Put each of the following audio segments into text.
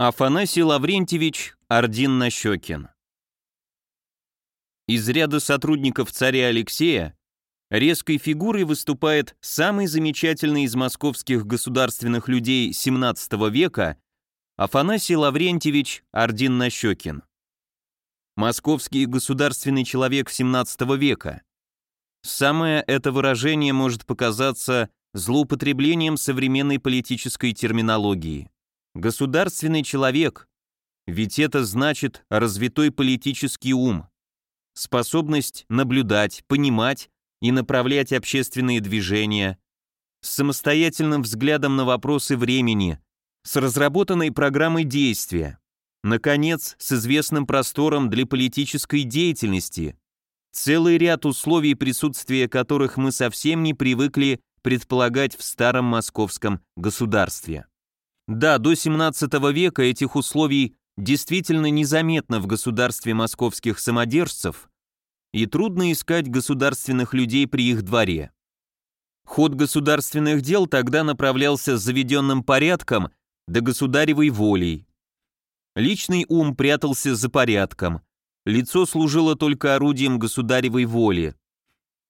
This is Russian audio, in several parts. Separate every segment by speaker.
Speaker 1: Афанасий Лаврентьевич Ордин-Нащекин Из ряда сотрудников царя Алексея резкой фигурой выступает самый замечательный из московских государственных людей XVII века Афанасий Лаврентьевич Ордин-Нащекин. Московский государственный человек XVII века. Самое это выражение может показаться злоупотреблением современной политической терминологии. Государственный человек, ведь это значит развитой политический ум, способность наблюдать, понимать и направлять общественные движения, с самостоятельным взглядом на вопросы времени, с разработанной программой действия, наконец, с известным простором для политической деятельности, целый ряд условий присутствия которых мы совсем не привыкли предполагать в старом московском государстве. Да, до 17 века этих условий действительно незаметно в государстве московских самодержцев, и трудно искать государственных людей при их дворе. Ход государственных дел тогда направлялся заведенным порядком да государевой волей. Личный ум прятался за порядком, лицо служило только орудием государевой воли.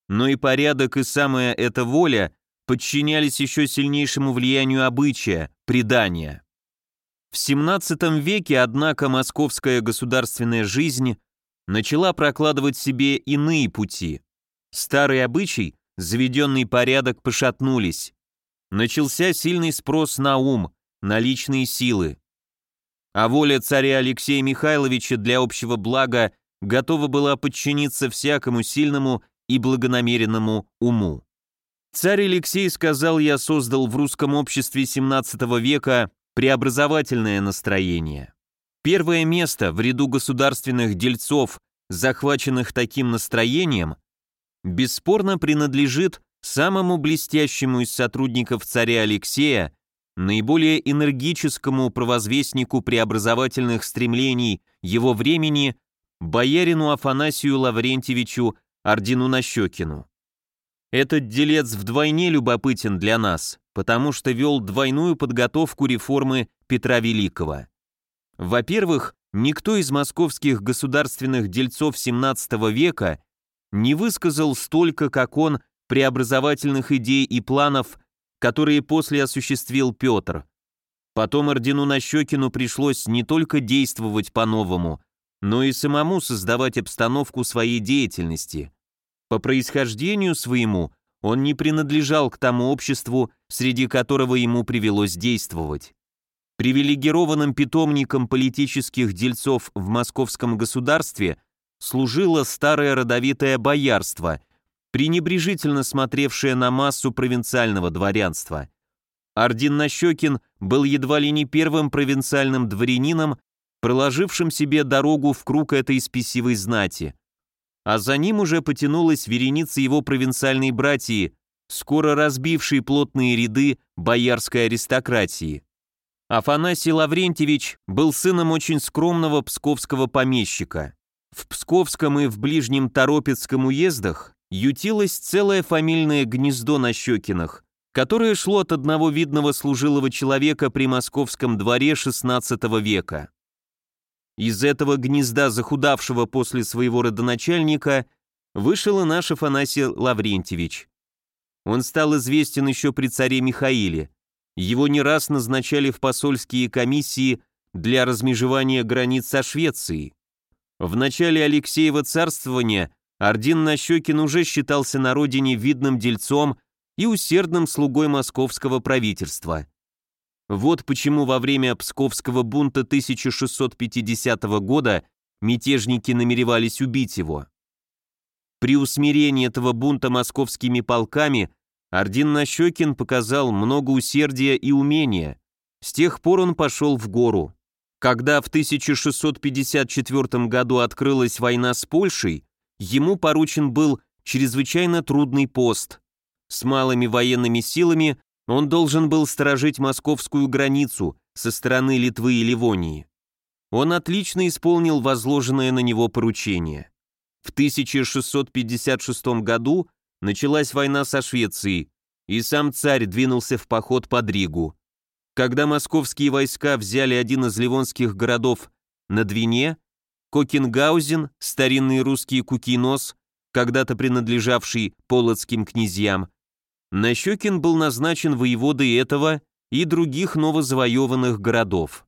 Speaker 1: Но и порядок, и самая эта воля подчинялись еще сильнейшему влиянию обычая, предания. В XVII веке, однако, московская государственная жизнь начала прокладывать себе иные пути. Старый обычай, заведенный порядок пошатнулись. Начался сильный спрос на ум, на личные силы. А воля царя Алексея Михайловича для общего блага готова была подчиниться всякому сильному и благонамеренному уму. Царь Алексей, сказал я, создал в русском обществе XVII века преобразовательное настроение. Первое место в ряду государственных дельцов, захваченных таким настроением, бесспорно принадлежит самому блестящему из сотрудников царя Алексея, наиболее энергическому провозвестнику преобразовательных стремлений его времени, боярину Афанасию Лаврентьевичу Ордину-Нащекину. Этот делец вдвойне любопытен для нас, потому что вел двойную подготовку реформы Петра Великого. Во-первых, никто из московских государственных дельцов XVII века не высказал столько, как он, преобразовательных идей и планов, которые после осуществил Петр. Потом ордену Нащекину пришлось не только действовать по-новому, но и самому создавать обстановку своей деятельности – по происхождению своему он не принадлежал к тому обществу, среди которого ему привелось действовать. Привилегированным питомником политических дельцов в московском государстве служило старое родовитое боярство, пренебрежительно смотревшее на массу провинциального дворянства. Ордин Нащекин был едва ли не первым провинциальным дворянином, проложившим себе дорогу в круг этой спесивой знати а за ним уже потянулась вереница его провинциальной братьи, скоро разбившей плотные ряды боярской аристократии. Афанасий Лаврентьевич был сыном очень скромного псковского помещика. В Псковском и в ближнем Торопецком уездах ютилось целое фамильное гнездо на Щекинах, которое шло от одного видного служилого человека при московском дворе XVI века. Из этого гнезда захудавшего после своего родоначальника вышел и наш Афанасий Лаврентьевич. Он стал известен еще при царе Михаиле. Его не раз назначали в посольские комиссии для размежевания границ со Швецией. В начале Алексеева царствования Ордин Нащекин уже считался на родине видным дельцом и усердным слугой московского правительства. Вот почему во время Псковского бунта 1650 года мятежники намеревались убить его. При усмирении этого бунта московскими полками Ордин Нащекин показал много усердия и умения. С тех пор он пошел в гору. Когда в 1654 году открылась война с Польшей, ему поручен был чрезвычайно трудный пост. С малыми военными силами он должен был сторожить московскую границу со стороны Литвы и Ливонии. Он отлично исполнил возложенное на него поручение. В 1656 году началась война со Швецией, и сам царь двинулся в поход под Ригу. когда московские войска взяли один из ливонских городов на Двине, Кокенгаузен, старинный русский Кукинос, когда-то принадлежавший полоцким князьям, Нащекин был назначен воеводой этого и других новозавоеванных городов.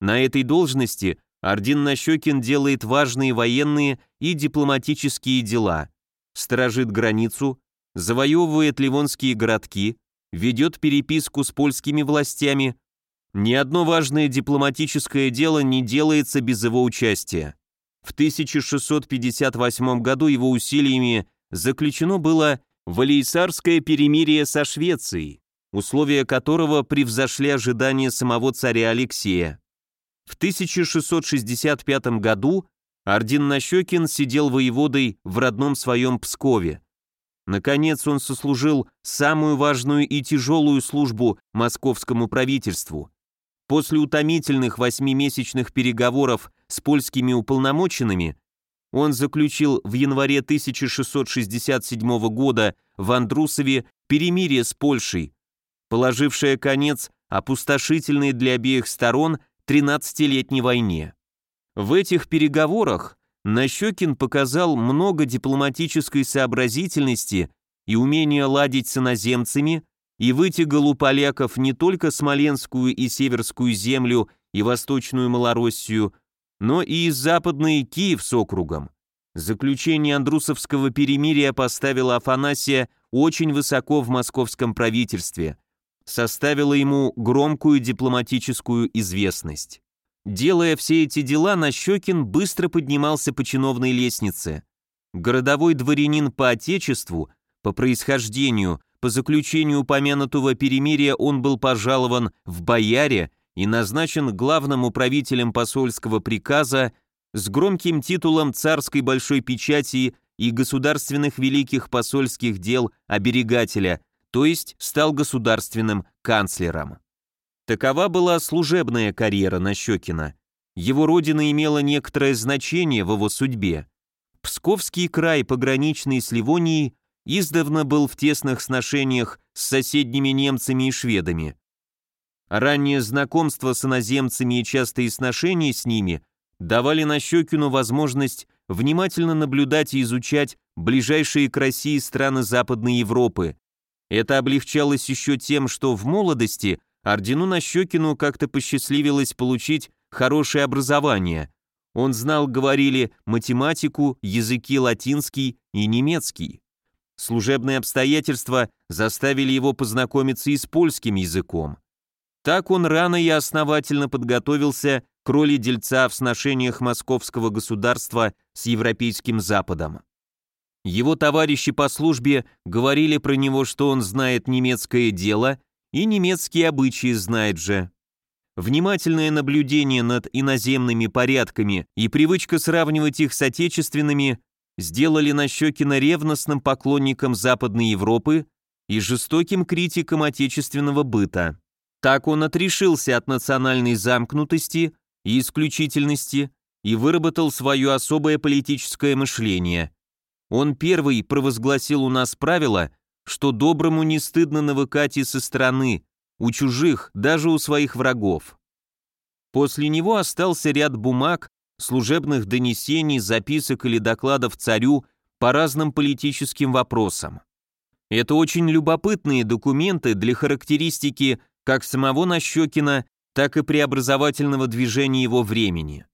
Speaker 1: На этой должности Ордин Нащекин делает важные военные и дипломатические дела, сторожит границу, завоевывает ливонские городки, ведет переписку с польскими властями. Ни одно важное дипломатическое дело не делается без его участия. В 1658 году его усилиями заключено было Валейсарское перемирие со Швецией, условия которого превзошли ожидания самого царя Алексея. В 1665 году Ордин Нащекин сидел воеводой в родном своем Пскове. Наконец он сослужил самую важную и тяжелую службу московскому правительству. После утомительных восьмимесячных переговоров с польскими уполномоченными он заключил в январе 1667 года в Андрусове перемирие с Польшей, положившее конец опустошительной для обеих сторон 13-летней войне. В этих переговорах Нащекин показал много дипломатической сообразительности и умения ладить с иноземцами и вытягал у поляков не только Смоленскую и Северскую землю и Восточную Малороссию, но и Западный Киев с округом. Заключение Андрусовского перемирия поставило Афанасия очень высоко в московском правительстве, составило ему громкую дипломатическую известность. Делая все эти дела, Нащекин быстро поднимался по чиновной лестнице. Городовой дворянин по отечеству, по происхождению, по заключению упомянутого перемирия он был пожалован в бояре и назначен главным управителем посольского приказа с громким титулом царской большой печати и государственных великих посольских дел оберегателя, то есть стал государственным канцлером. Такова была служебная карьера Нащекина. Его родина имела некоторое значение в его судьбе. Псковский край, пограничный с Ливонией, издавна был в тесных сношениях с соседними немцами и шведами. Раннее знакомство с иноземцами и частые сношения с ними давали Нащекину возможность внимательно наблюдать и изучать ближайшие к России страны Западной Европы. Это облегчалось еще тем, что в молодости Ордену Нащекину как-то посчастливилось получить хорошее образование. Он знал, говорили, математику, языки латинский и немецкий. Служебные обстоятельства заставили его познакомиться и с польским языком. Так он рано и основательно подготовился к роли дельца в сношениях московского государства с Европейским Западом. Его товарищи по службе говорили про него, что он знает немецкое дело и немецкие обычаи знает же. Внимательное наблюдение над иноземными порядками и привычка сравнивать их с отечественными сделали Нащекина ревностным поклонником Западной Европы и жестоким критиком отечественного быта. Так он отрешился от национальной замкнутости и исключительности и выработал свое особое политическое мышление. Он первый провозгласил у нас правило, что доброму не стыдно навыкать и со стороны, у чужих, даже у своих врагов. После него остался ряд бумаг, служебных донесений, записок или докладов царю по разным политическим вопросам. Это очень любопытные документы для характеристики как самого Нащекина, так и преобразовательного движения его времени.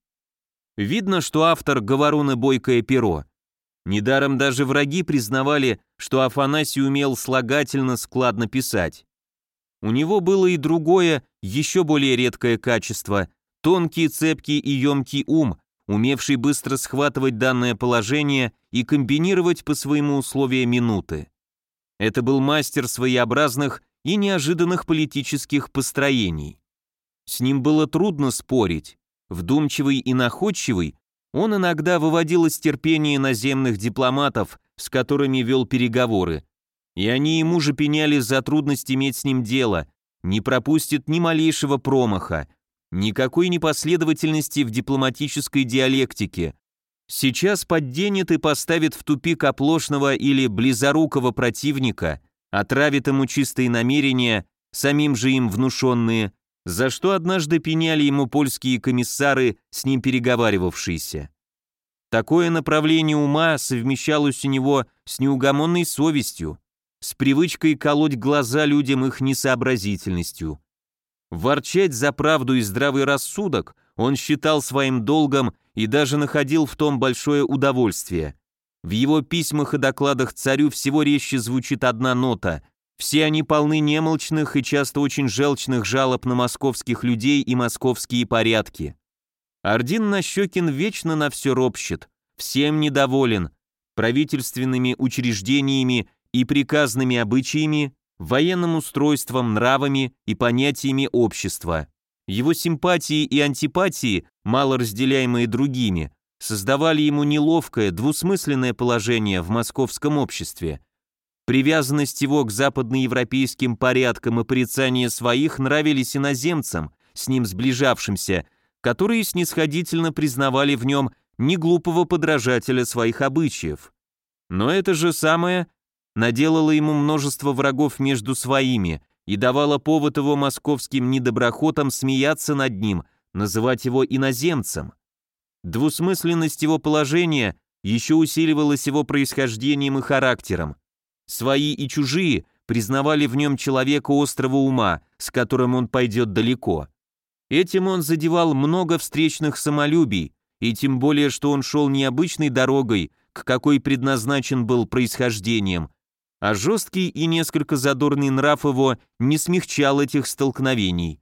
Speaker 1: Видно, что автор «Говоруны бойкое перо». Недаром даже враги признавали, что Афанасий умел слагательно складно писать. У него было и другое, еще более редкое качество – тонкий, цепкий и емкий ум, умевший быстро схватывать данное положение и комбинировать по своему условию минуты. Это был мастер своеобразных и неожиданных политических построений. С ним было трудно спорить. Вдумчивый и находчивый, он иногда выводил из терпения наземных дипломатов, с которыми вел переговоры, и они ему же пеняли за трудность иметь с ним дело, не пропустит ни малейшего промаха, никакой непоследовательности в дипломатической диалектике. Сейчас подденет и поставит в тупик оплошного или близорукого противника, отравит ему чистые намерения, самим же им внушенные, за что однажды пеняли ему польские комиссары, с ним переговаривавшиеся. Такое направление ума совмещалось у него с неугомонной совестью, с привычкой колоть глаза людям их несообразительностью. Ворчать за правду и здравый рассудок он считал своим долгом и даже находил в том большое удовольствие. В его письмах и докладах царю всего резче звучит одна нота. Все они полны немолчных и часто очень желчных жалоб на московских людей и московские порядки. Ордин Нащекин вечно на все ропщет, всем недоволен, правительственными учреждениями и приказными обычаями, военным устройством, нравами и понятиями общества. Его симпатии и антипатии, мало разделяемые другими, создавали ему неловкое, двусмысленное положение в московском обществе. Привязанность его к западноевропейским порядкам и порицание своих нравились иноземцам, с ним сближавшимся, которые снисходительно признавали в нем неглупого подражателя своих обычаев. Но это же самое наделало ему множество врагов между своими и давало повод его московским недоброхотам смеяться над ним, называть его иноземцем. Двусмысленность его положения еще усиливалась его происхождением и характером. Свои и чужие признавали в нем человека острого ума, с которым он пойдет далеко. Этим он задевал много встречных самолюбий, и тем более, что он шел необычной дорогой, к какой предназначен был происхождением, а жесткий и несколько задорный нрав его не смягчал этих столкновений.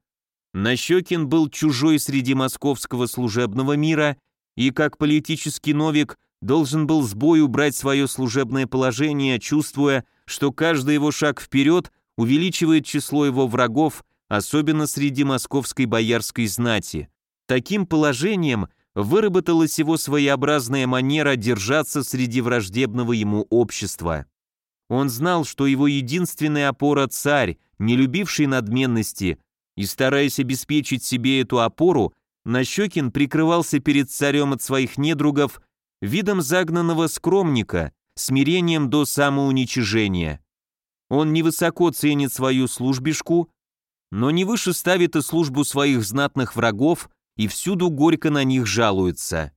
Speaker 1: Нащекин был чужой среди московского служебного мира и, как политический новик, должен был с бою брать свое служебное положение, чувствуя, что каждый его шаг вперед увеличивает число его врагов, особенно среди московской боярской знати. Таким положением выработалась его своеобразная манера держаться среди враждебного ему общества. Он знал, что его единственная опора – царь, не любивший надменности, и, стараясь обеспечить себе эту опору, Нащекин прикрывался перед царем от своих недругов видом загнанного скромника, смирением до самоуничижения. Он невысоко ценит свою службишку, но не выше ставит и службу своих знатных врагов и всюду горько на них жалуется.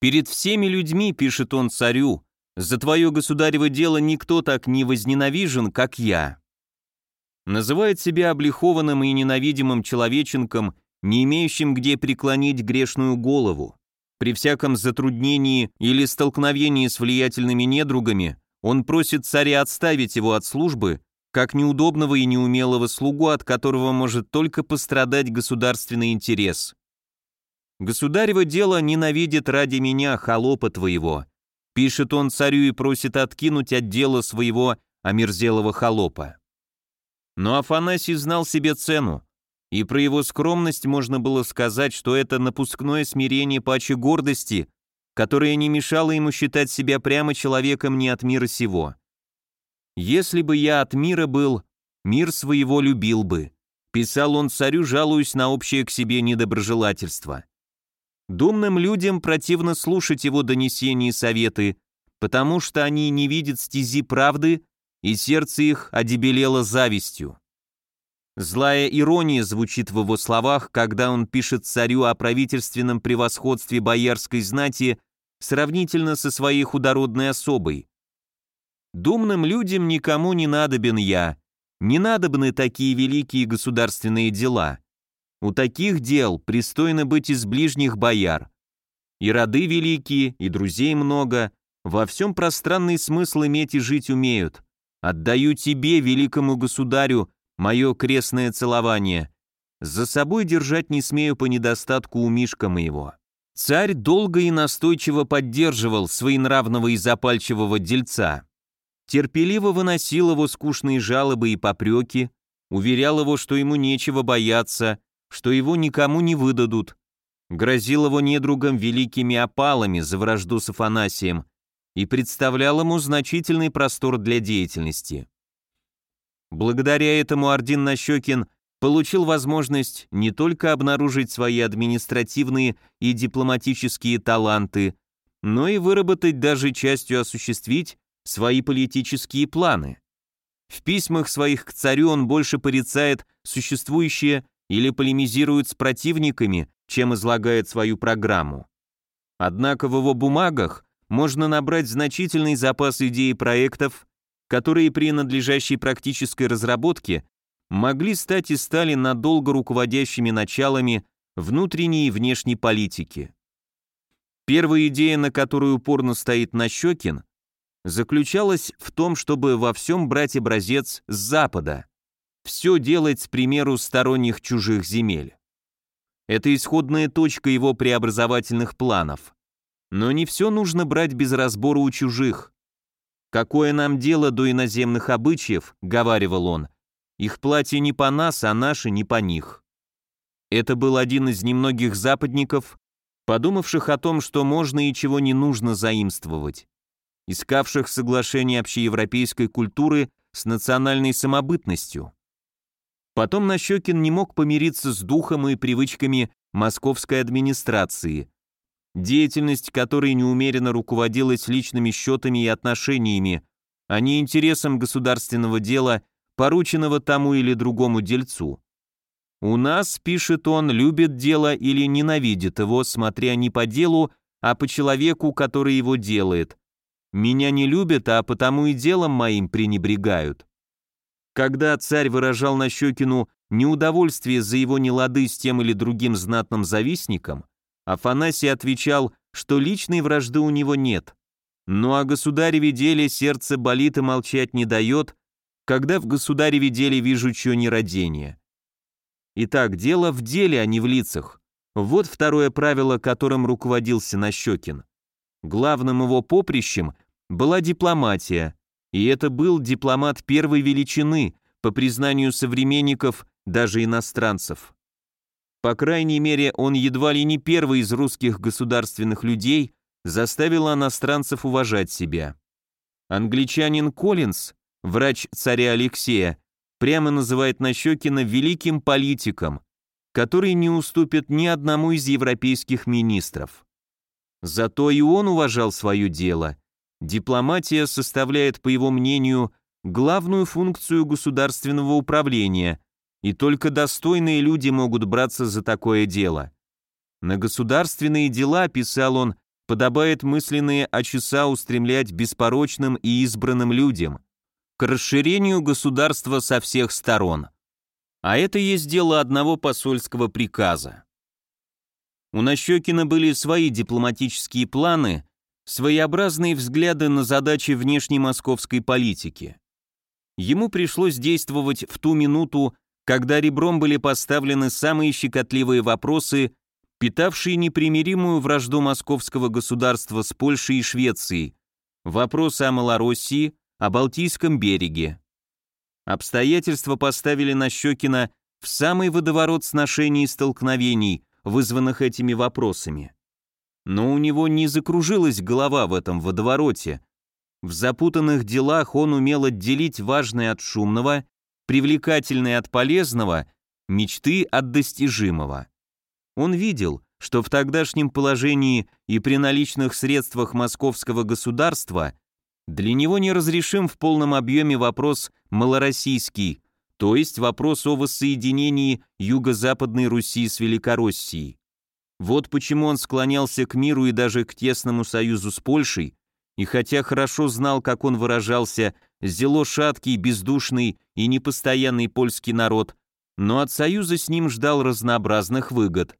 Speaker 1: «Перед всеми людьми, — пишет он царю, за твое государево дело никто так не возненавижен, как я. Называет себя облихованным и ненавидимым человеченком, не имеющим где преклонить грешную голову. При всяком затруднении или столкновении с влиятельными недругами он просит царя отставить его от службы, как неудобного и неумелого слугу, от которого может только пострадать государственный интерес. Государево дело ненавидит ради меня, холопа твоего, Пишет он царю и просит откинуть от дела своего омерзелого холопа. Но Афанасий знал себе цену, и про его скромность можно было сказать, что это напускное смирение паче гордости, которое не мешало ему считать себя прямо человеком не от мира сего. «Если бы я от мира был, мир своего любил бы», писал он царю, жалуясь на общее к себе недоброжелательство. Думным людям противно слушать его донесения и советы, потому что они не видят стези правды, и сердце их одебелело завистью. Злая ирония звучит в его словах, когда он пишет царю о правительственном превосходстве боярской знати сравнительно со своей худородной особой. «Думным людям никому не надобен я, не надобны такие великие государственные дела. У таких дел пристойно быть из ближних бояр. И роды великие, и друзей много, во всем пространный смысл иметь и жить умеют. Отдаю тебе, великому государю, мое крестное целование. За собой держать не смею по недостатку у Мишка моего». Царь долго и настойчиво поддерживал своенравного и запальчивого дельца. Терпеливо выносил его скучные жалобы и попреки, уверял его, что ему нечего бояться, что его никому не выдадут, грозил его недругам великими опалами за вражду с Афанасием и представлял ему значительный простор для деятельности. Благодаря этому Ордин Нащекин получил возможность не только обнаружить свои административные и дипломатические таланты, но и выработать даже частью осуществить свои политические планы. В письмах своих к царю он больше порицает существующее или полемизирует с противниками, чем излагает свою программу. Однако в его бумагах можно набрать значительный запас идей и проектов, которые при надлежащей практической разработке могли стать и стали надолго руководящими началами внутренней и внешней политики. Первая идея, на которую упорно стоит Нащекин, заключалась в том, чтобы во всем брать образец с Запада, все делать с примеру сторонних чужих земель. Это исходная точка его преобразовательных планов. Но не все нужно брать без разбора у чужих. «Какое нам дело до иноземных обычаев?» — говаривал он. «Их платье не по нас, а наши не по них». Это был один из немногих западников, подумавших о том, что можно и чего не нужно заимствовать, искавших соглашение общеевропейской культуры с национальной самобытностью. Потом Нащекин не мог помириться с духом и привычками московской администрации, деятельность которой неумеренно руководилась личными счетами и отношениями, а не интересом государственного дела, порученного тому или другому дельцу. «У нас, — пишет он, — любит дело или ненавидит его, смотря не по делу, а по человеку, который его делает. Меня не любят, а потому и делом моим пренебрегают». Когда царь выражал Нащекину неудовольствие за его нелады с тем или другим знатным завистником, Афанасий отвечал, что личной вражды у него нет. Ну а государеве деле сердце болит и молчать не дает, когда в государеве деле вижу чье нерадение. Итак, дело в деле, а не в лицах. Вот второе правило, которым руководился Нащекин. Главным его поприщем была дипломатия, и это был дипломат первой величины, по признанию современников, даже иностранцев. По крайней мере, он едва ли не первый из русских государственных людей заставил иностранцев уважать себя. Англичанин Коллинз, врач царя Алексея, прямо называет Нащекина великим политиком, который не уступит ни одному из европейских министров. Зато и он уважал свое дело. Дипломатия составляет, по его мнению, главную функцию государственного управления, и только достойные люди могут браться за такое дело. На государственные дела, писал он, подобает мысленные очеса устремлять беспорочным и избранным людям, к расширению государства со всех сторон. А это есть дело одного посольского приказа. У Нащекина были свои дипломатические планы, своеобразные взгляды на задачи внешней московской политики. Ему пришлось действовать в ту минуту, когда ребром были поставлены самые щекотливые вопросы, питавшие непримиримую вражду московского государства с Польшей и Швецией, вопросы о Малороссии, о Балтийском береге. Обстоятельства поставили Нащекина в самый водоворот сношений и столкновений, вызванных этими вопросами. Но у него не закружилась голова в этом водовороте. В запутанных делах он умел отделить важное от шумного, привлекательное от полезного, мечты от достижимого. Он видел, что в тогдашнем положении и при наличных средствах московского государства для него неразрешим в полном объеме вопрос малороссийский, то есть вопрос о воссоединении Юго-Западной Руси с Великороссией. Вот почему он склонялся к миру и даже к тесному союзу с Польшей, и хотя хорошо знал, как он выражался, зело шаткий, бездушный и непостоянный польский народ, но от союза с ним ждал разнообразных выгод.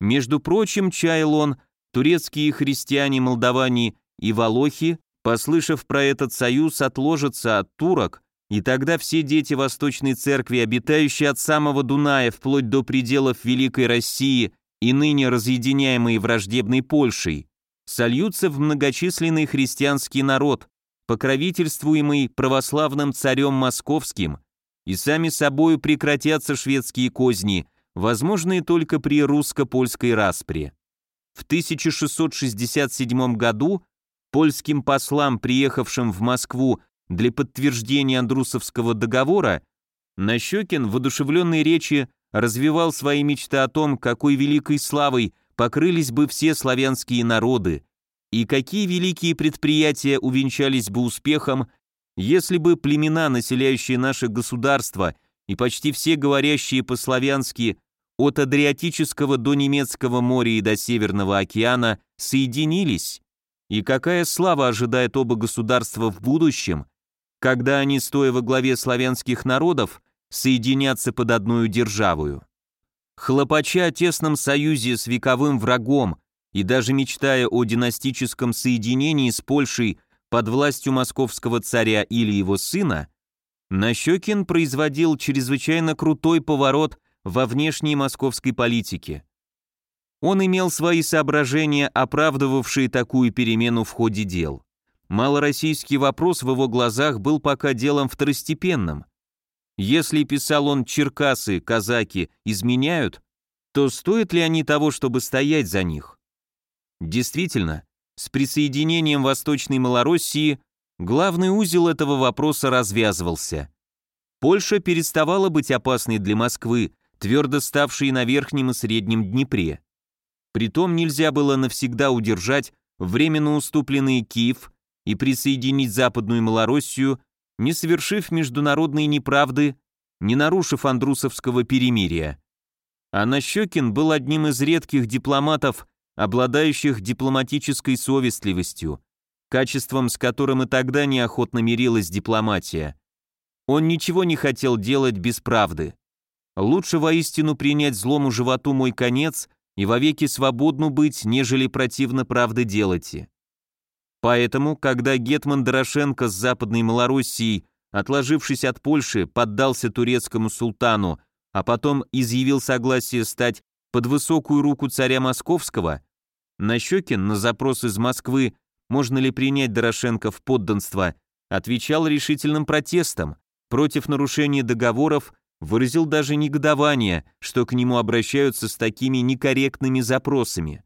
Speaker 1: Между прочим, чаял он, турецкие христиане, молдаване и волохи, послышав про этот союз, отложатся от турок, и тогда все дети Восточной Церкви, обитающие от самого Дуная вплоть до пределов Великой России и ныне разъединяемые враждебной Польшей, сольются в многочисленный христианский народ, покровительствуемый православным царем московским, и сами собою прекратятся шведские козни, возможные только при русско-польской распре. В 1667 году польским послам, приехавшим в Москву для подтверждения Андрусовского договора, Нащекин в одушевленной речи развивал свои мечты о том, какой великой славой покрылись бы все славянские народы, и какие великие предприятия увенчались бы успехом, если бы племена, населяющие наше государство и почти все говорящие по-славянски от Адриатического до Немецкого моря и до Северного океана соединились, и какая слава ожидает оба государства в будущем, когда они, стоя во главе славянских народов, соединятся под одной державою. Хлопача о тесном союзе с вековым врагом и даже мечтая о династическом соединении с Польшей под властью московского царя или его сына, Нащекин производил чрезвычайно крутой поворот во внешней московской политике. Он имел свои соображения, оправдывавшие такую перемену в ходе дел. Малороссийский вопрос в его глазах был пока делом второстепенным. Если, писал он, черкасы, казаки изменяют, то стоят ли они того, чтобы стоять за них? Действительно, с присоединением Восточной Малороссии главный узел этого вопроса развязывался. Польша переставала быть опасной для Москвы, твердо ставшей на Верхнем и Среднем Днепре. Притом нельзя было навсегда удержать временно уступленный Киев и присоединить Западную Малороссию, не совершив международной неправды, не нарушив Андрусовского перемирия. А Нащекин был одним из редких дипломатов, обладающих дипломатической совестливостью, качеством, с которым и тогда неохотно мирилась дипломатия. Он ничего не хотел делать без правды. Лучше воистину принять злому животу мой конец и вовеки свободну быть, нежели противно правды делайте. Поэтому, когда Гетман Дорошенко с Западной Малоруссией, отложившись от Польши, поддался турецкому султану, а потом изъявил согласие стать под высокую руку царя Московского, Нащекин на запрос из Москвы, можно ли принять Дорошенко в подданство, отвечал решительным протестом, против нарушения договоров выразил даже негодование, что к нему обращаются с такими некорректными запросами.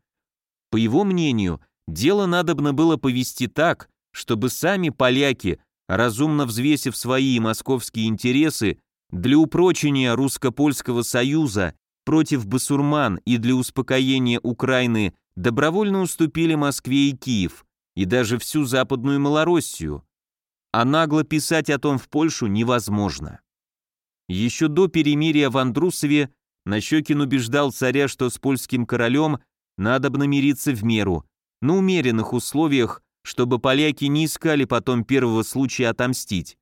Speaker 1: По его мнению, дело надобно было повести так, чтобы сами поляки, разумно взвесив свои московские интересы, для упрочения русско-польского союза против басурман и для успокоения Украины добровольно уступили Москве и Киев, и даже всю Западную Малороссию, а нагло писать о том в Польшу невозможно. Еще до перемирия в Андрусове Нащекин убеждал царя, что с польским королем надо мириться в меру, на умеренных условиях, чтобы поляки не искали потом первого случая отомстить.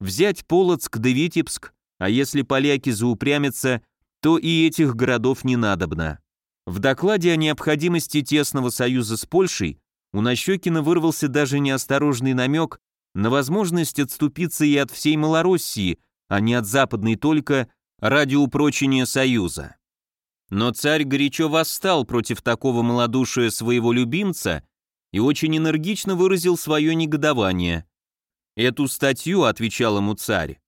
Speaker 1: Взять Полоцк да Витебск, а если поляки заупрямятся, то и этих городов не надобно. В докладе о необходимости тесного союза с Польшей у Нащекина вырвался даже неосторожный намек на возможность отступиться и от всей Малороссии, а не от Западной только, ради упрочения союза. Но царь горячо восстал против такого малодушия своего любимца и очень энергично выразил свое негодование. Эту статью, отвечал ему царь,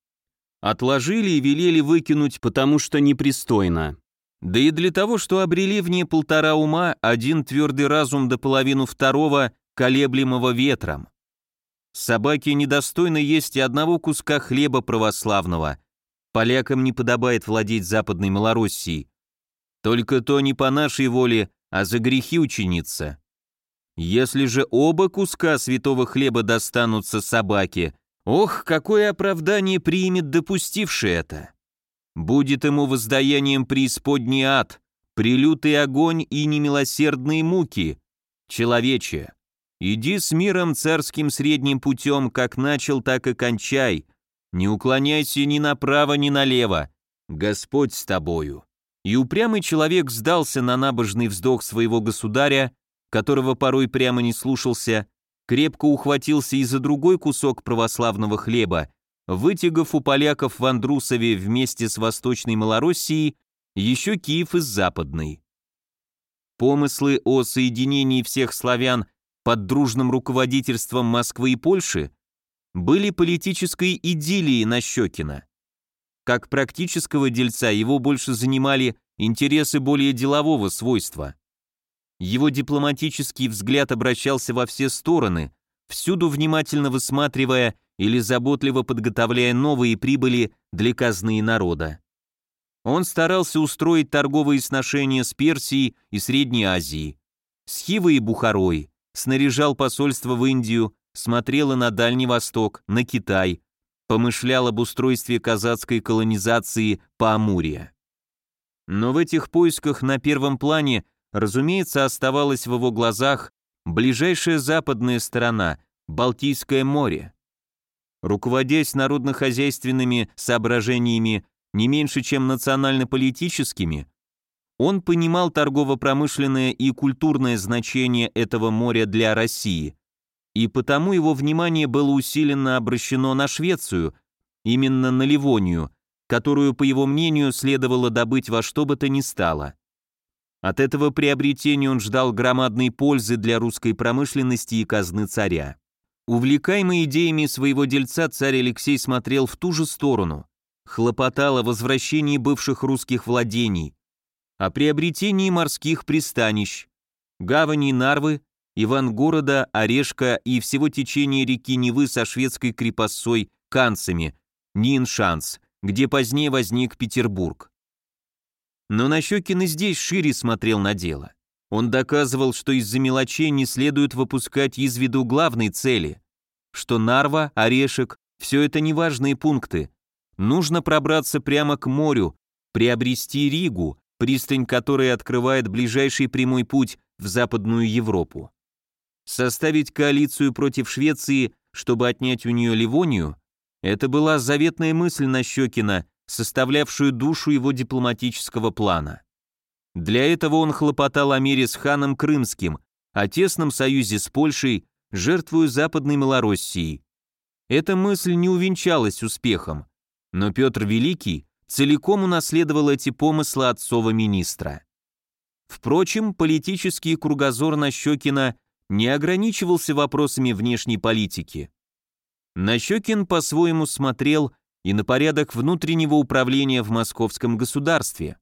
Speaker 1: Отложили и велели выкинуть, потому что непристойно. Да и для того, что обрели в ней полтора ума, один твердый разум до половину второго, колеблемого ветром. Собаке недостойно есть и одного куска хлеба православного. Полякам не подобает владеть Западной Малороссией. Только то не по нашей воле, а за грехи ученица. Если же оба куска святого хлеба достанутся собаке, Ох, какое оправдание примет допустивший это! Будет ему воздаянием преисподний ад, прилютый огонь и немилосердные муки. Человече, иди с миром царским средним путем, как начал, так и кончай. Не уклоняйся ни направо, ни налево. Господь с тобою. И упрямый человек сдался на набожный вздох своего государя, которого порой прямо не слушался, крепко ухватился и за другой кусок православного хлеба, вытягав у поляков в Андрусове вместе с Восточной Малороссией еще Киев из Западной. Помыслы о соединении всех славян под дружным руководительством Москвы и Польши были политической идиллией Нащекина. Как практического дельца его больше занимали интересы более делового свойства. Его дипломатический взгляд обращался во все стороны, всюду внимательно высматривая или заботливо подготовляя новые прибыли для казны народа. Он старался устроить торговые сношения с Персией и Средней Азией, с Хивой и Бухарой, снаряжал посольство в Индию, смотрел на Дальний Восток, на Китай, помышлял об устройстве казацкой колонизации Поамурия. Но в этих поисках на первом плане, разумеется, оставалась в его глазах ближайшая западная сторона, Балтийское море. Руководясь народно-хозяйственными соображениями не меньше, чем национально-политическими, он понимал торгово-промышленное и культурное значение этого моря для России, и потому его внимание было усиленно обращено на Швецию, именно на Ливонию, которую, по его мнению, следовало добыть во что бы то ни стало. От этого приобретения он ждал громадной пользы для русской промышленности и казны царя. Увлекаемый идеями своего дельца царь Алексей смотрел в ту же сторону, хлопотал о возвращении бывших русских владений, о приобретении морских пристанищ, гавани Нарвы, Ивангорода, Орешка и всего течения реки Невы со шведской крепостцой Канцами, Ниншанс, где позднее возник Петербург. Но Нащекин и здесь шире смотрел на дело. Он доказывал, что из-за мелочей не следует выпускать из виду главной цели, что Нарва, Орешек – все это неважные пункты. Нужно пробраться прямо к морю, приобрести Ригу, пристань которой открывает ближайший прямой путь в Западную Европу. Составить коалицию против Швеции, чтобы отнять у нее Ливонию, это была заветная мысль Нащекина, составлявшую душу его дипломатического плана. Для этого он хлопотал о мире с ханом Крымским, о тесном союзе с Польшей, жертвуя Западной Малороссией. Эта мысль не увенчалась успехом, но Петр Великий целиком унаследовал эти помыслы отцова министра. Впрочем, политический кругозор Нащекина не ограничивался вопросами внешней политики. Нащекин по-своему смотрел и на порядок внутреннего управления в московском государстве.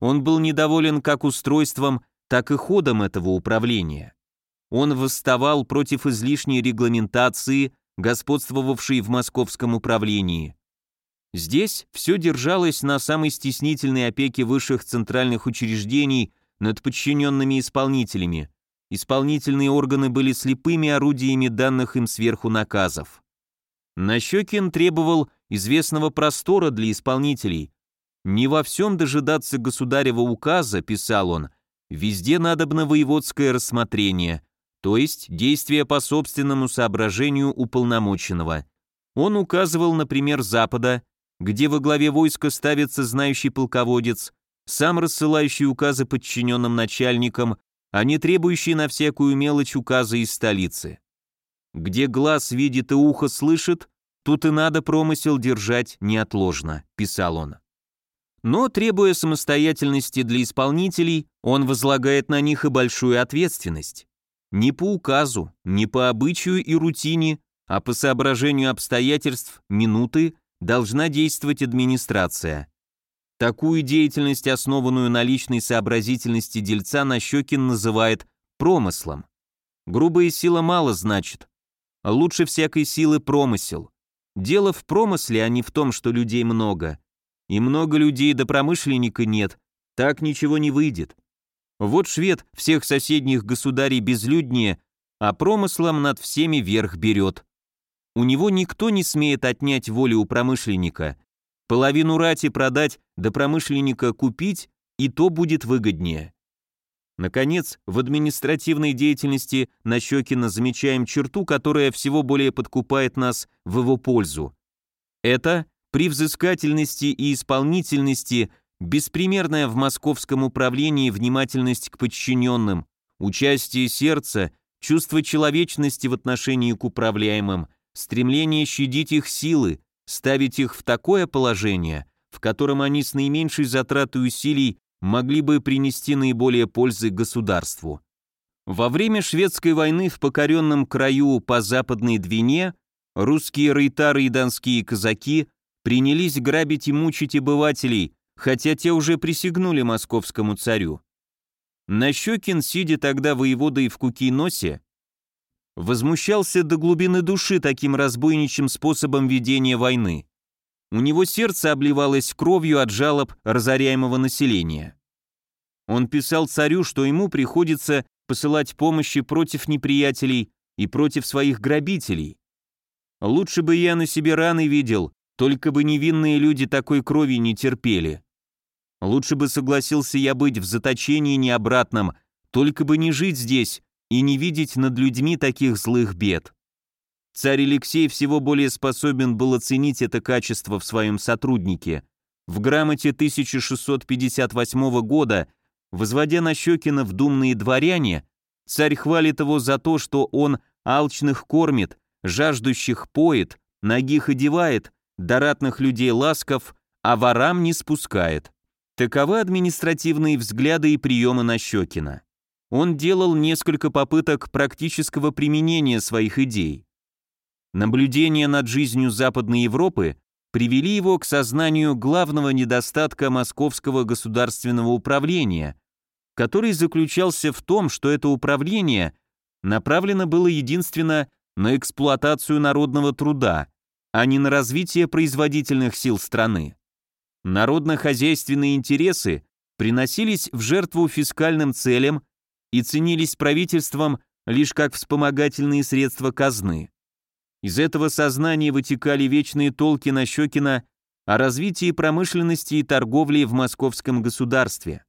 Speaker 1: Он был недоволен как устройством, так и ходом этого управления. Он восставал против излишней регламентации, господствовавшей в московском управлении. Здесь все держалось на самой стеснительной опеке высших центральных учреждений над подчиненными исполнителями. Исполнительные органы были слепыми орудиями данных им сверху наказов. Нащекин требовал известного простора для исполнителей, не во всем дожидаться государева указа, писал он, везде надобно воеводское рассмотрение, то есть действие по собственному соображению уполномоченного. Он указывал, например, Запада, где во главе войска ставится знающий полководец, сам рассылающий указы подчиненным начальникам, а не требующий на всякую мелочь указы из столицы. Где глаз видит и ухо слышит, тут и надо промысел держать неотложно, писал он. Но, требуя самостоятельности для исполнителей, он возлагает на них и большую ответственность. Не по указу, не по обычаю и рутине, а по соображению обстоятельств, минуты, должна действовать администрация. Такую деятельность, основанную на личной сообразительности дельца, Нащекин называет промыслом. Грубая сила мало значит. Лучше всякой силы промысел. Дело в промысле, а не в том, что людей много и много людей до промышленника нет, так ничего не выйдет. Вот швед всех соседних государей безлюднее, а промыслом над всеми верх берет. У него никто не смеет отнять волю у промышленника. Половину рати продать, до промышленника купить, и то будет выгоднее. Наконец, в административной деятельности на Щекина замечаем черту, которая всего более подкупает нас в его пользу. Это при взыскательности и исполнительности беспримерная в московском управлении внимательность к подчиненным, участие сердца, чувство человечности в отношении к управляемым, стремление щадить их силы, ставить их в такое положение, в котором они с наименьшей затратой усилий могли бы принести наиболее пользы государству. Во время шведской войны в покоренном краю по западной Двине русские рейтары и донские казаки принялись грабить и мучить обывателей, хотя те уже присягнули московскому царю. Нащекин, сидя тогда воеводой в Кукиносе, возмущался до глубины души таким разбойничьим способом ведения войны. У него сердце обливалось кровью от жалоб разоряемого населения. Он писал царю, что ему приходится посылать помощи против неприятелей и против своих грабителей. Лучше бы я на себе раны видел, только бы невинные люди такой крови не терпели. Лучше бы согласился я быть в заточении не обратном, только бы не жить здесь и не видеть над людьми таких злых бед. Царь Алексей всего более способен был оценить это качество в своем сотруднике. В грамоте 1658 года, возводя Нащекина в думные дворяне, царь хвалит его за то, что он алчных кормит, жаждущих поет, ногих одевает, доратных людей ласков, а ворам не спускает. Таковы административные взгляды и приемы Нащекина. Он делал несколько попыток практического применения своих идей. Наблюдения над жизнью Западной Европы привели его к сознанию главного недостатка московского государственного управления, который заключался в том, что это управление направлено было единственно на эксплуатацию народного труда, а не на развитие производительных сил страны. Народно-хозяйственные интересы приносились в жертву фискальным целям и ценились правительством лишь как вспомогательные средства казны. Из этого сознания вытекали вечные толки на Нащекина о развитии промышленности и торговли в московском государстве.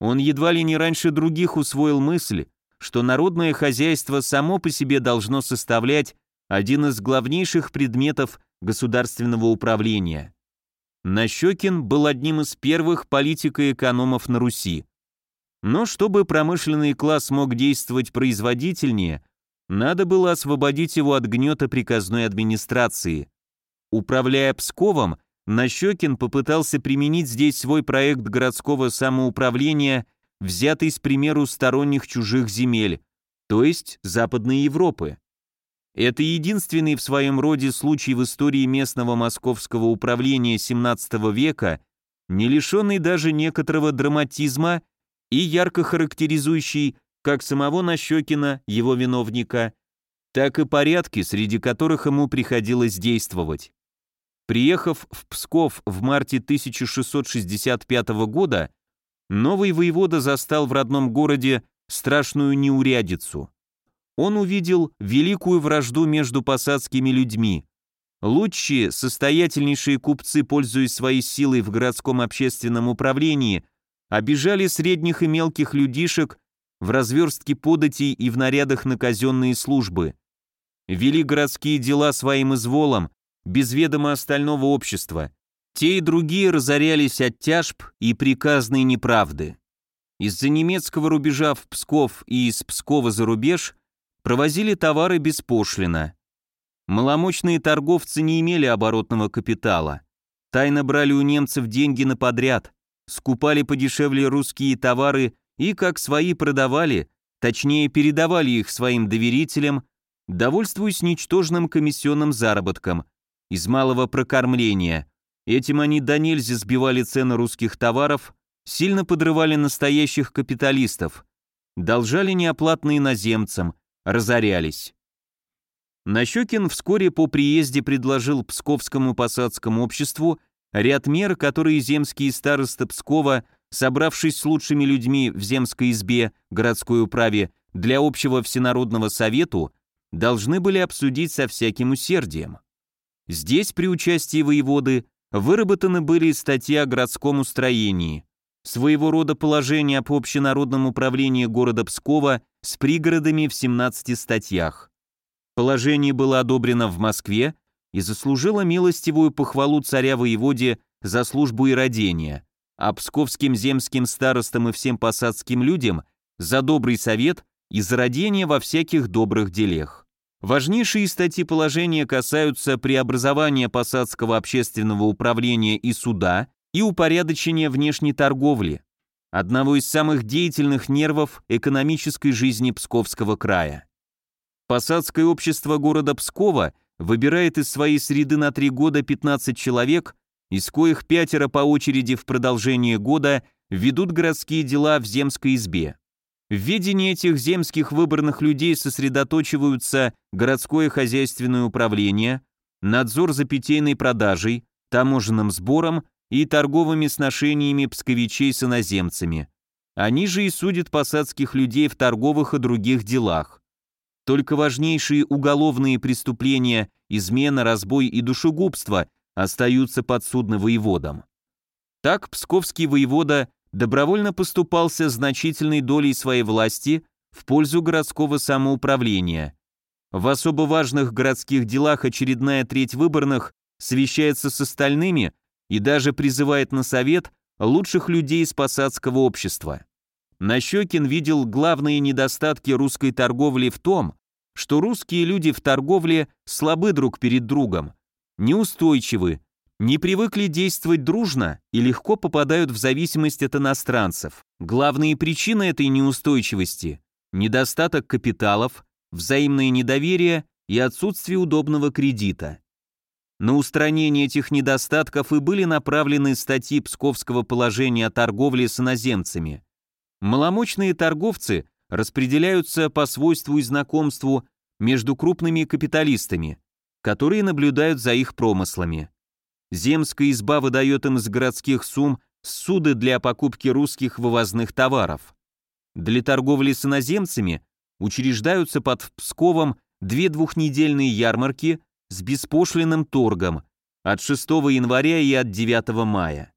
Speaker 1: Он едва ли не раньше других усвоил мысль, что народное хозяйство само по себе должно составлять один из главнейших предметов государственного управления. Нащекин был одним из первых политико-экономов на Руси. Но чтобы промышленный класс мог действовать производительнее, надо было освободить его от гнета приказной администрации. Управляя Псковом, Нащекин попытался применить здесь свой проект городского самоуправления – взятый с примеру сторонних чужих земель, то есть Западной Европы. Это единственный в своем роде случай в истории местного московского управления XVII века, не лишенный даже некоторого драматизма и ярко характеризующий как самого Нащекина, его виновника, так и порядки, среди которых ему приходилось действовать. Приехав в Псков в марте 1665 года, новый воевода застал в родном городе страшную неурядицу. Он увидел великую вражду между посадскими людьми. Лучшие, состоятельнейшие купцы, пользуясь своей силой в городском общественном управлении, обижали средних и мелких людишек в разверстке податей и в нарядах на казенные службы. Вели городские дела своим изволом, без ведома остального общества, те и другие разорялись от тяжб и приказной неправды. Из-за немецкого рубежа в Псков и из Пскова за рубеж провозили товары беспошлино. Маломощные торговцы не имели оборотного капитала. Тайно брали у немцев деньги на подряд, скупали подешевле русские товары и, как свои продавали, точнее передавали их своим доверителям, довольствуясь ничтожным комиссионным заработком из малого прокормления – Этим они до нельзя сбивали цены русских товаров, сильно подрывали настоящих капиталистов, должали неоплатно иноземцам, разорялись. Нащекин вскоре по приезде предложил Псковскому посадскому обществу ряд мер, которые земские старосты Пскова, собравшись с лучшими людьми в земской избе, городской управе, для общего всенародного совету, должны были обсудить со всяким усердием. Здесь при участии воеводы выработаны были статьи о городском устроении, своего рода положение об общенародном управлении города Пскова с пригородами в 17 статьях. Положение было одобрено в Москве и заслужило милостивую похвалу царя-воеводе за службу и родение, а псковским земским старостам и всем посадским людям за добрый совет и за родение во всяких добрых делах. Важнейшие статьи положения касаются преобразования посадского общественного управления и суда и упорядочения внешней торговли, одного из самых деятельных нервов экономической жизни Псковского края. Посадское общество города Пскова выбирает из своей среды на три года 15 человек, из коих пятеро по очереди в продолжение года ведут городские дела в земской избе. В ведении этих земских выборных людей сосредоточиваются городское хозяйственное управление, надзор за питейной продажей, таможенным сбором и торговыми сношениями псковичей с иноземцами. Они же и судят посадских людей в торговых и других делах. Только важнейшие уголовные преступления, измена, разбой и душегубство остаются подсудны воеводам. Так псковский воевода добровольно поступался значительной долей своей власти в пользу городского самоуправления. В особо важных городских делах очередная треть выборных совещается с остальными и даже призывает на совет лучших людей из посадского общества. Нащекин видел главные недостатки русской торговли в том, что русские люди в торговле слабы друг перед другом, неустойчивы, не привыкли действовать дружно и легко попадают в зависимость от иностранцев. Главные причины этой неустойчивости – недостаток капиталов, взаимное недоверие и отсутствие удобного кредита. На устранение этих недостатков и были направлены статьи Псковского положения о торговле с иноземцами – Маломощные торговцы распределяются по свойству и знакомству между крупными капиталистами, которые наблюдают за их промыслами. Земская изба выдает им из городских сумм суды для покупки русских вывозных товаров. Для торговли с иноземцами учреждаются под Псковом две двухнедельные ярмарки с беспошлиным торгом от 6 января и от 9 мая.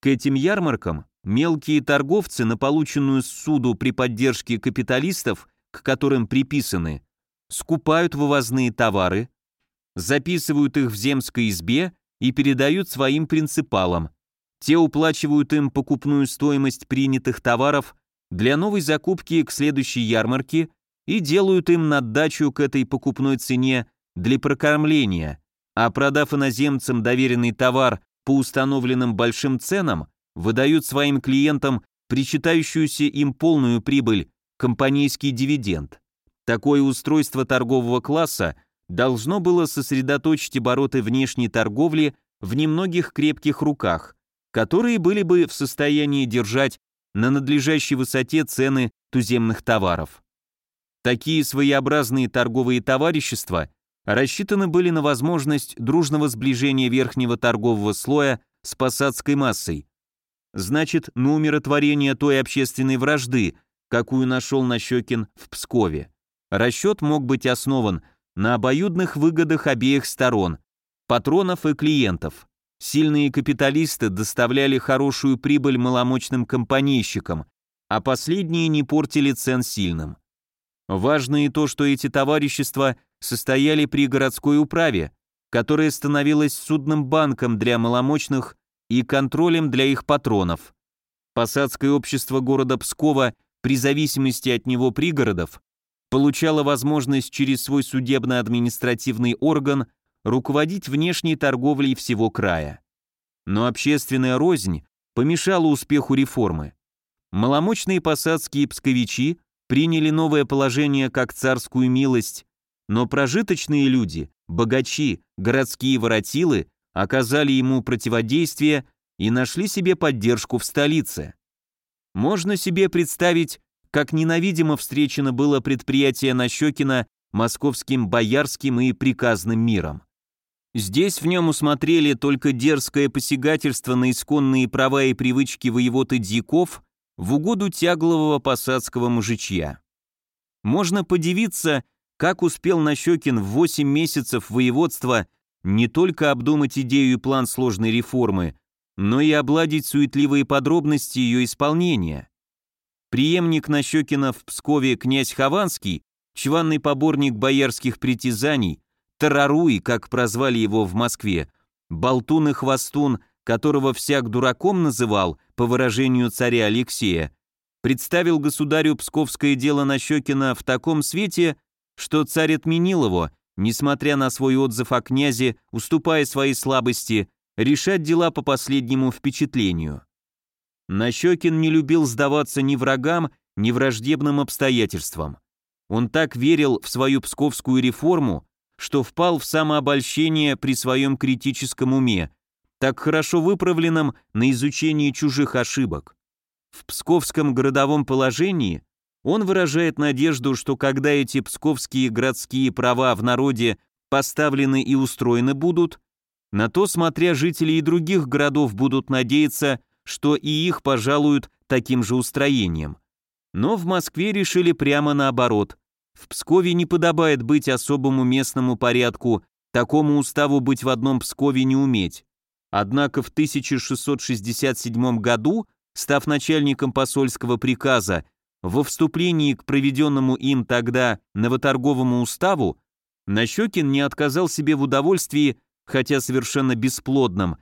Speaker 1: К этим ярмаркам Мелкие торговцы на полученную суду при поддержке капиталистов, к которым приписаны, скупают вывозные товары, записывают их в земской избе и передают своим принципалам. Те уплачивают им покупную стоимость принятых товаров для новой закупки к следующей ярмарке и делают им наддачу к этой покупной цене для прокормления, а продав иноземцам доверенный товар по установленным большим ценам, выдают своим клиентам причитающуюся им полную прибыль, компанейский дивиденд. Такое устройство торгового класса должно было сосредоточить обороты внешней торговли в немногих крепких руках, которые были бы в состоянии держать на надлежащей высоте цены туземных товаров. Такие своеобразные торговые товарищества рассчитаны были на возможность дружного сближения верхнего торгового слоя с посадской массой, значит, на умиротворение той общественной вражды, какую нашел Нащекин в Пскове. Расчет мог быть основан на обоюдных выгодах обеих сторон, патронов и клиентов. Сильные капиталисты доставляли хорошую прибыль маломощным компанейщикам, а последние не портили цен сильным. Важно и то, что эти товарищества состояли при городской управе, которая становилась судным банком для маломощных и контролем для их патронов. Посадское общество города Пскова при зависимости от него пригородов получало возможность через свой судебно-административный орган руководить внешней торговлей всего края. Но общественная рознь помешала успеху реформы. Маломощные посадские псковичи приняли новое положение как царскую милость, но прожиточные люди, богачи, городские воротилы оказали ему противодействие и нашли себе поддержку в столице. Можно себе представить, как ненавидимо встречено было предприятие Нащекина московским боярским и приказным миром. Здесь в нем усмотрели только дерзкое посягательство на исконные права и привычки воевод и дьяков в угоду тяглового посадского мужичья. Можно подивиться, как успел Нащекин в 8 месяцев воеводства не только обдумать идею и план сложной реформы, но и обладить суетливые подробности ее исполнения. Приемник Нащекина в Пскове князь Хованский, чванный поборник боярских притязаний, Тараруй, как прозвали его в Москве, болтун и хвостун, которого всяк дураком называл, по выражению царя Алексея, представил государю псковское дело Нащекина в таком свете, что царь отменил его несмотря на свой отзыв о князе, уступая своей слабости, решать дела по последнему впечатлению. Нащекин не любил сдаваться ни врагам, ни враждебным обстоятельствам. Он так верил в свою псковскую реформу, что впал в самообольщение при своем критическом уме, так хорошо выправленном на изучении чужих ошибок. В псковском городовом положении он выражает надежду, что когда эти псковские городские права в народе поставлены и устроены будут, на то, смотря жители и других городов будут надеяться, что и их пожалуют таким же устроением. Но в Москве решили прямо наоборот. в Пскове не подобает быть особому местному порядку, такому уставу быть в одном Пскове не уметь. Однако в 1667 году, став начальником посольского приказа, во вступлении к проведенному им тогда новоторговому уставу, Нащекин не отказал себе в удовольствии, хотя совершенно бесплодном,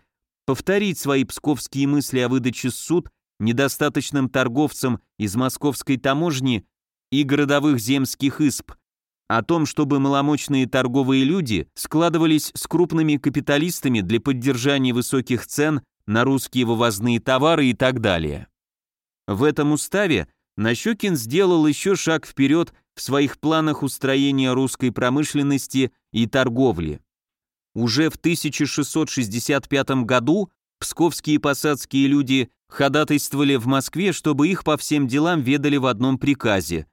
Speaker 1: повторить свои псковские мысли о выдаче суд недостаточным торговцам из московской таможни и городовых земских исп, о том, чтобы маломощные торговые люди складывались с крупными капиталистами для поддержания высоких цен на русские вывозные товары и так далее. В этом уставе Нащекин сделал еще шаг вперед в своих планах устроения русской промышленности и торговли. Уже в 1665 году псковские посадские люди ходатайствовали в Москве, чтобы их по всем делам ведали в одном приказе,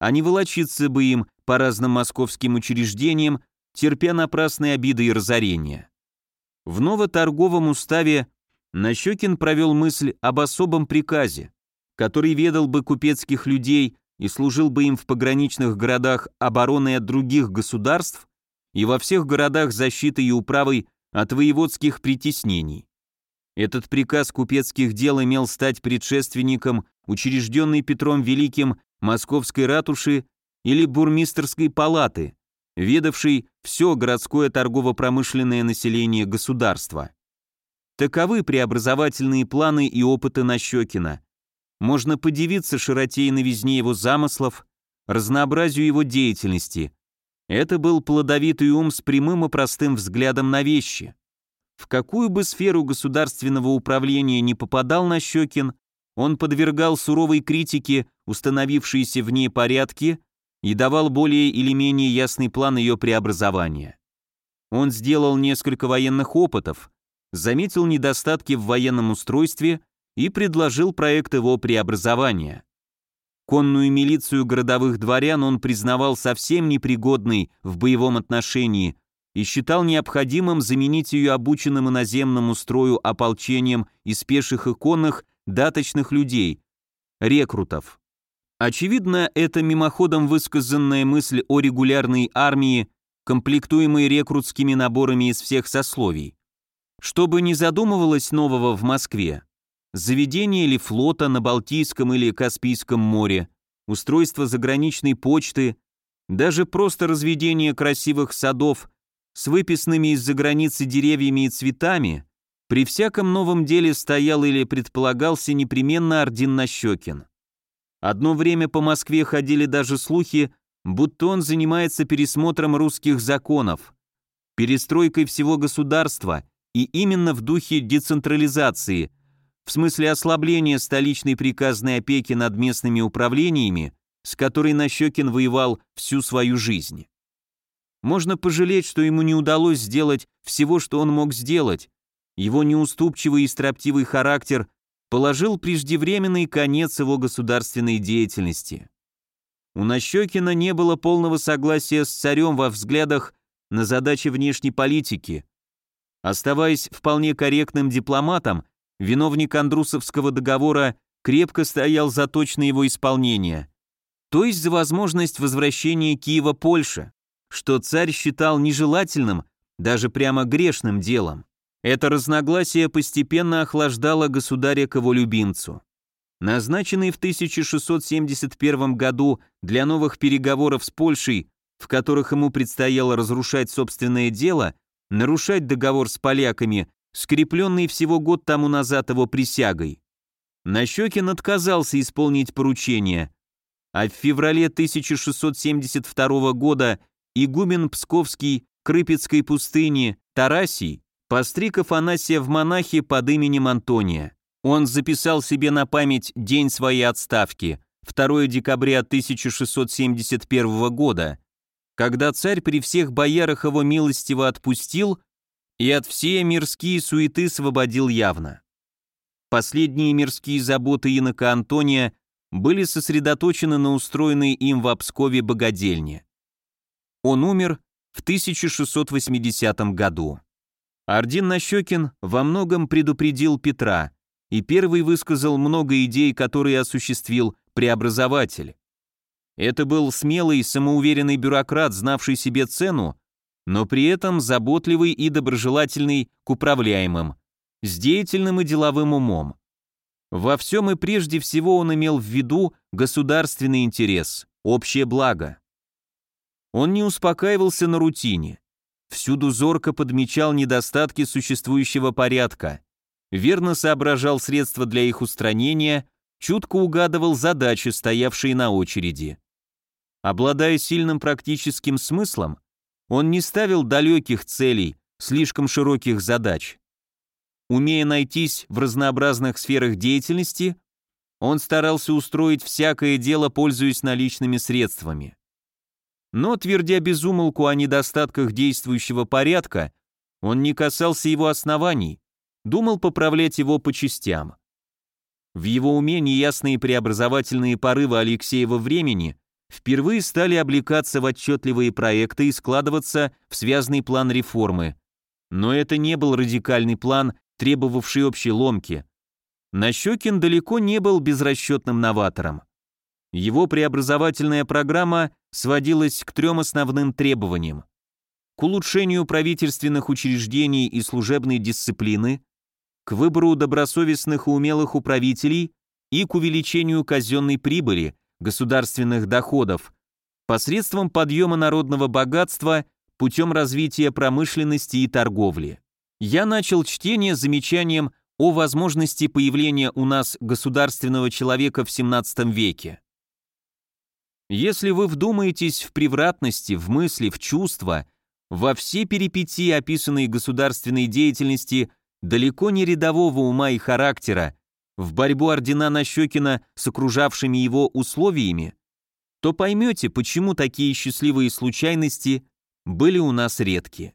Speaker 1: а не волочиться бы им по разным московским учреждениям, терпя напрасные обиды и разорения. В новоторговом уставе Нащекин провел мысль об особом приказе, который ведал бы купецких людей и служил бы им в пограничных городах обороной от других государств и во всех городах защитой и управой от воеводских притеснений. Этот приказ купецких дел имел стать предшественником учрежденной Петром Великим Московской ратуши или бурмистерской палаты, ведавшей все городское торгово-промышленное население государства. Таковы преобразовательные планы и опыты Нащекина. Можно подивиться широте и новизне его замыслов, разнообразию его деятельности, это был плодовитый ум с прямым и простым взглядом на вещи. В какую бы сферу государственного управления не попадал Нащекин, он подвергал суровой критике установившиеся в ней порядки и давал более или менее ясный план ее преобразования. Он сделал несколько военных опытов, заметил недостатки в военном устройстве и предложил проект его преобразования. Конную милицию городовых дворян он признавал совсем непригодной в боевом отношении и считал необходимым заменить ее обученным иноземному строю ополчением из пеших и конных даточных людей, рекрутов. Очевидно, это мимоходом высказанная мысль о регулярной армии, комплектуемой рекрутскими наборами из всех сословий. Что бы ни задумывалось нового в Москве, заведение или флота на Балтийском или Каспийском море, устройство заграничной почты, даже просто разведение красивых садов с выписанными из-за границы деревьями и цветами, при всяком новом деле стоял или предполагался непременно Ордин Нащекин. Одно время по Москве ходили даже слухи, будто он занимается пересмотром русских законов, перестройкой всего государства и именно в духе децентрализации – в смысле ослабления столичной приказной опеки над местными управлениями, с которой Нащекин воевал всю свою жизнь. Можно пожалеть, что ему не удалось сделать всего, что он мог сделать. Его неуступчивый и строптивый характер положил преждевременный конец его государственной деятельности. У Нащекина не было полного согласия с царем во взглядах на задачи внешней политики. Оставаясь вполне корректным дипломатом, виновник Андрусовского договора крепко стоял за точное его исполнение, то есть за возможность возвращения Киева Польше, что царь считал нежелательным, даже прямо грешным делом. Это разногласие постепенно охлаждало государя к его любимцу. Назначенный в 1671 году для новых переговоров с Польшей, в которых ему предстояло разрушать собственное дело, нарушать договор с поляками скрепленный всего год тому назад его присягой. Нащекин отказался исполнить поручение, а в феврале 1672 года игумен Псковский Крыпецкой пустыни Тарасий постриг Афанасия в монахи под именем Антония. Он записал себе на память день своей отставки, 2 декабря 1671 года, когда царь при всех боярах его милостиво отпустил и от всей мирские суеты свободил явно. Последние мирские заботы инока Антония были сосредоточены на устроенной им в Обскове богадельне. Он умер в 1680 году. Ордин Нащекин во многом предупредил Петра и первый высказал много идей, которые осуществил преобразователь. Это был смелый, самоуверенный бюрократ, знавший себе цену, но при этом заботливый и доброжелательный к управляемым, с деятельным и деловым умом. Во всем и прежде всего он имел в виду государственный интерес, общее благо. Он не успокаивался на рутине. Всюду зорко подмечал недостатки существующего порядка, верно соображал средства для их устранения, чутко угадывал задачи, стоявшие на очереди. Обладая сильным практическим смыслом, он не ставил далеких целей, слишком широких задач. Умея найтись в разнообразных сферах деятельности, он старался устроить всякое дело, пользуясь наличными средствами. Но, твердя безумолку о недостатках действующего порядка, он не касался его оснований, думал поправлять его по частям. В его уме неясные преобразовательные порывы Алексеева времени впервые стали облекаться в отчетливые проекты и складываться в связанный план реформы. Но это не был радикальный план, требовавший общей ломки. Нащекин далеко не был безрасчетным новатором. Его преобразовательная программа сводилась к трем основным требованиям. К улучшению правительственных учреждений и служебной дисциплины, к выбору добросовестных и умелых управителей и к увеличению казенной прибыли, государственных доходов, посредством подъема народного богатства путем развития промышленности и торговли. Я начал чтение замечанием о возможности появления у нас государственного человека в 17 веке. Если вы вдумаетесь в превратности, в мысли, в чувства, во все перипетии описанной государственной деятельности далеко не рядового ума и характера, в борьбу ордена Нащекина с окружавшими его условиями, то поймете, почему такие счастливые случайности были у нас редки.